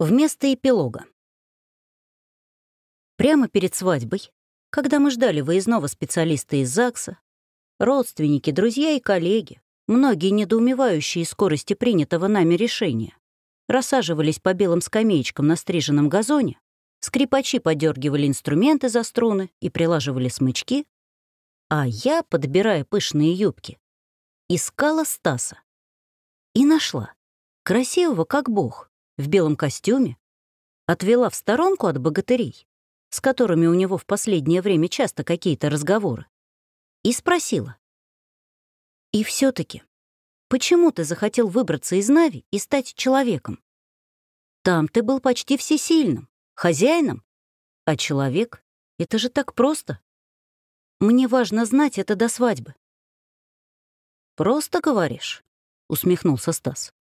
Вместо эпилога. Прямо перед свадьбой, когда мы ждали выездного специалиста из ЗАГСа, родственники, друзья и коллеги, многие недоумевающие скорости принятого нами решения, рассаживались по белым скамеечкам на стриженном газоне, скрипачи подергивали инструменты за струны и прилаживали смычки, а я, подбирая пышные юбки, искала Стаса. И нашла. Красивого, как бог в белом костюме, отвела в сторонку от богатырей, с которыми у него в последнее время часто какие-то разговоры, и спросила. «И все таки почему ты захотел выбраться из Нави и стать человеком? Там ты был почти всесильным, хозяином, а человек — это же так просто. Мне важно знать это до свадьбы». «Просто говоришь?» — усмехнулся Стас.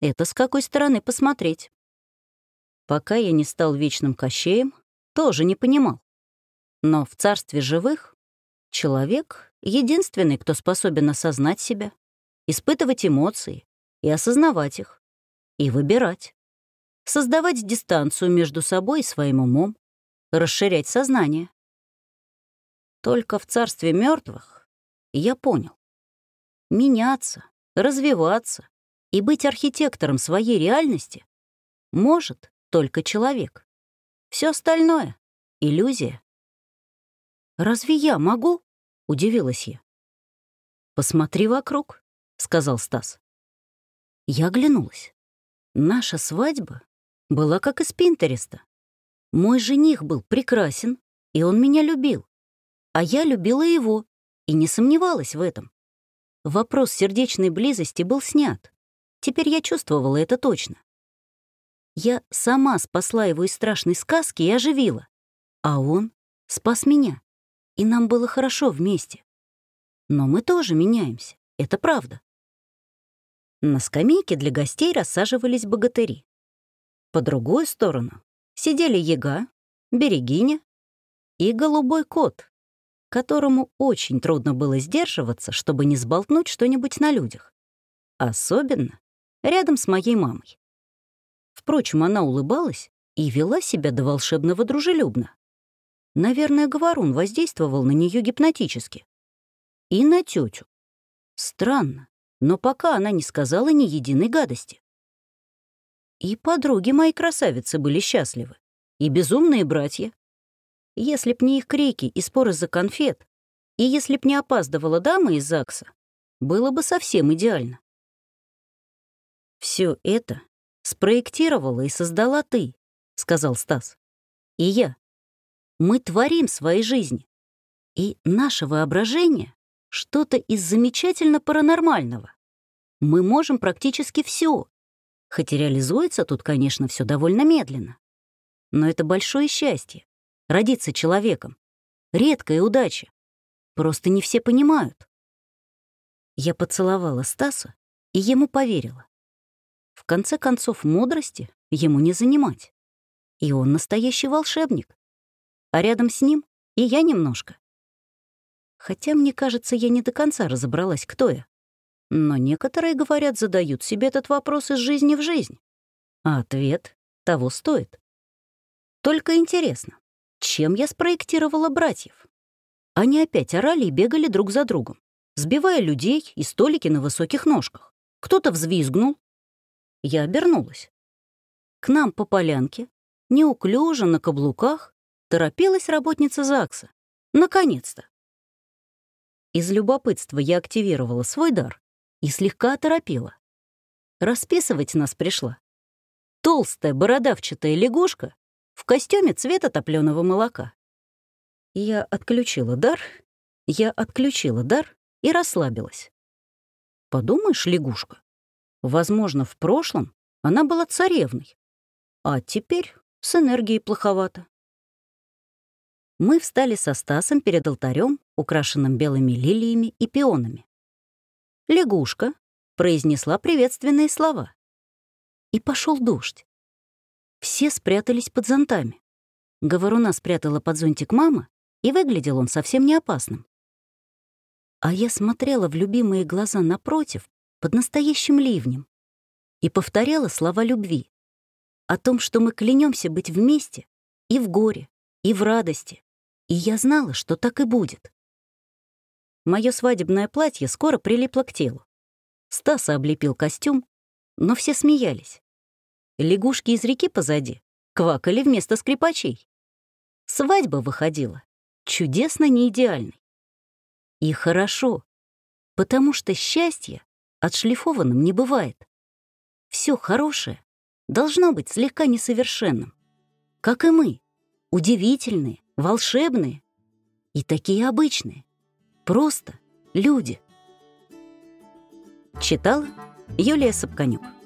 Это с какой стороны посмотреть. Пока я не стал вечным кощеем, тоже не понимал. Но в царстве живых человек — единственный, кто способен осознать себя, испытывать эмоции и осознавать их, и выбирать, создавать дистанцию между собой и своим умом, расширять сознание. Только в царстве мертвых я понял. Меняться, развиваться, и быть архитектором своей реальности может только человек. Все остальное — иллюзия. «Разве я могу?» — удивилась я. «Посмотри вокруг», — сказал Стас. Я оглянулась. Наша свадьба была как из Пинтереста. Мой жених был прекрасен, и он меня любил. А я любила его и не сомневалась в этом. Вопрос сердечной близости был снят. Теперь я чувствовала это точно. Я сама спасла его из страшной сказки и оживила. А он спас меня. И нам было хорошо вместе. Но мы тоже меняемся. Это правда. На скамейке для гостей рассаживались богатыри. По другую сторону сидели яга, берегиня и голубой кот, которому очень трудно было сдерживаться, чтобы не сболтнуть что-нибудь на людях. Особенно, рядом с моей мамой. Впрочем, она улыбалась и вела себя до волшебного дружелюбно. Наверное, говорун воздействовал на нее гипнотически. И на тетю. Странно, но пока она не сказала ни единой гадости. И подруги мои красавицы были счастливы, и безумные братья. Если б не их крики и споры за конфет, и если б не опаздывала дама из ЗАГСа, было бы совсем идеально. Все это спроектировала и создала ты, сказал Стас. И я. Мы творим свои жизни. И наше воображение — что-то из замечательно паранормального. Мы можем практически все, хоть и реализуется тут, конечно, все довольно медленно. Но это большое счастье — родиться человеком. Редкая удача. Просто не все понимают. Я поцеловала Стаса и ему поверила. В конце концов, мудрости ему не занимать. И он настоящий волшебник. А рядом с ним и я немножко. Хотя, мне кажется, я не до конца разобралась, кто я. Но некоторые, говорят, задают себе этот вопрос из жизни в жизнь. А ответ того стоит. Только интересно, чем я спроектировала братьев? Они опять орали и бегали друг за другом, сбивая людей и столики на высоких ножках. Кто-то взвизгнул, я обернулась. К нам по полянке, неуклюже на каблуках, торопилась работница ЗАГСа. Наконец-то. Из любопытства я активировала свой дар и слегка оторопела. Расписывать нас пришла. Толстая бородавчатая лягушка в костюме цвета топленого молока. Я отключила дар, я отключила дар и расслабилась. Подумаешь, лягушка, Возможно, в прошлом она была царевной, а теперь с энергией плоховато. Мы встали со Стасом перед алтарем, украшенным белыми лилиями и пионами. Лягушка произнесла приветственные слова. И пошел дождь. Все спрятались под зонтами. Говоруна спрятала под зонтик мама, и выглядел он совсем не опасным. А я смотрела в любимые глаза напротив, под настоящим ливнем и повторяла слова любви. о том, что мы клянемся быть вместе и в горе, и в радости. И я знала, что так и будет. Мое свадебное платье скоро прилипло к телу. Стаса облепил костюм, но все смеялись. Лягушки из реки позади квакали вместо скрипачей. Свадьба выходила чудесно неидеальной. И хорошо, потому что счастье отшлифованным не бывает. Все хорошее должно быть слегка несовершенным, как и мы, удивительные, волшебные и такие обычные, просто люди. Читала Юлия Сапканюк.